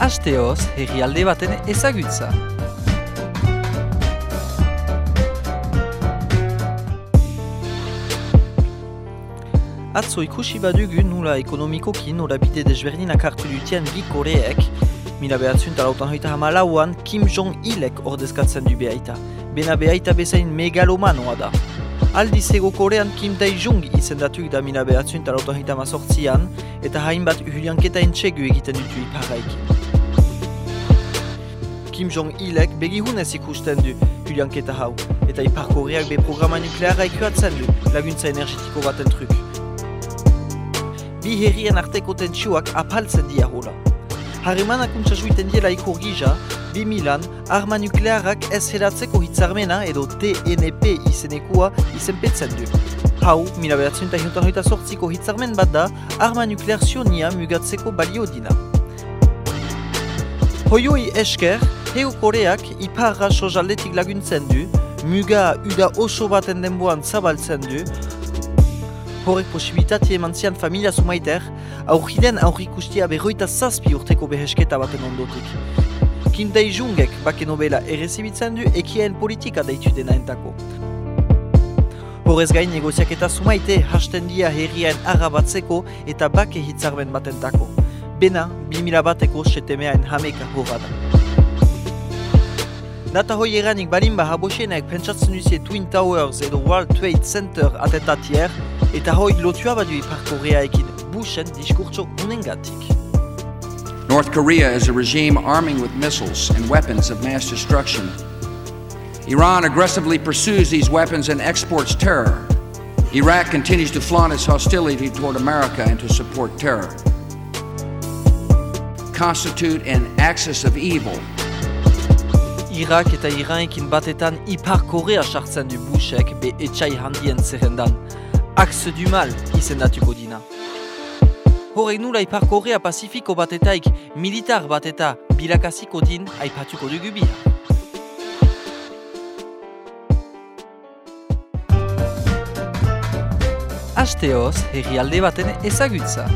Asteoz, herrialde baten ezagutza. Atzo ikusi badugu nula ekonomikoki nola bide desberdinak hartu dutien bi koreek, mila behatzun talautan hoita hamalauan Kim Jong-ilek ordezkatzen du behaita. Bena behaita bezain megalomanoa da. Aldiz ego korean Kim Dae-jung izendatuk da mila behatzun talautan hoita eta hainbat uhulianketa entxegu egiten dutu iparaikin. Kim Jong-ilek begihunez ikusten du uhulianketa hau, eta Ipar Koreak be programa nukleara ikuatzen du laguntza energetiko baten truk. Bi herrien arteko tentsioak apaltzen dia hola. Harremanak untsa juiten diela ikur gija, bi milan, arma nuklearak ez helatzeko hitzarmena edo TNP izenekua izenpetzen du. Hau, mila behatzen eta sortziko hitzarmen bat da, arma nuklear zionia mugatzeko balio dina. Hoioi esker, Hego Koreak iparra sozaldetik laguntzen du, muga uda oso baten denboan zabaltzen du, horrek posibilitatea eman zian familia sumaiter, aurriden aurrikustia berroita zazpi urteko behesketa baten ondotik. Kim Dae-jungek bake nobela errezibitzen du ekien politika deitu dena entako. Horrez gain negoziak eta sumaite hasten dia herrien arabatzeko eta bake hitzarmen batentako. Bena, 2000 bateko setemeaen hameka horra da. Data hoi eranik balin ba pentsatzen duzie Twin Towers edo World Trade Center eta hoi lotua Bushen diskurtso unengatik. North Korea is a regime arming with missiles and weapons of mass destruction. Iran aggressively pursues these weapons and exports terror. Iraq continues to flaunt its hostility toward America and to support terror. Constitute an axis of evil Irak eta Iranekin batetan Ipar Korea sartzen du Bushek be etxai handien zerrendan. Axe du mal izendatuko dina. Horrek nula Ipar Korea Pazifiko batetaik militar bateta bilakaziko din aipatuko dugu bia. Asteoz, herrialde baten ezagutza.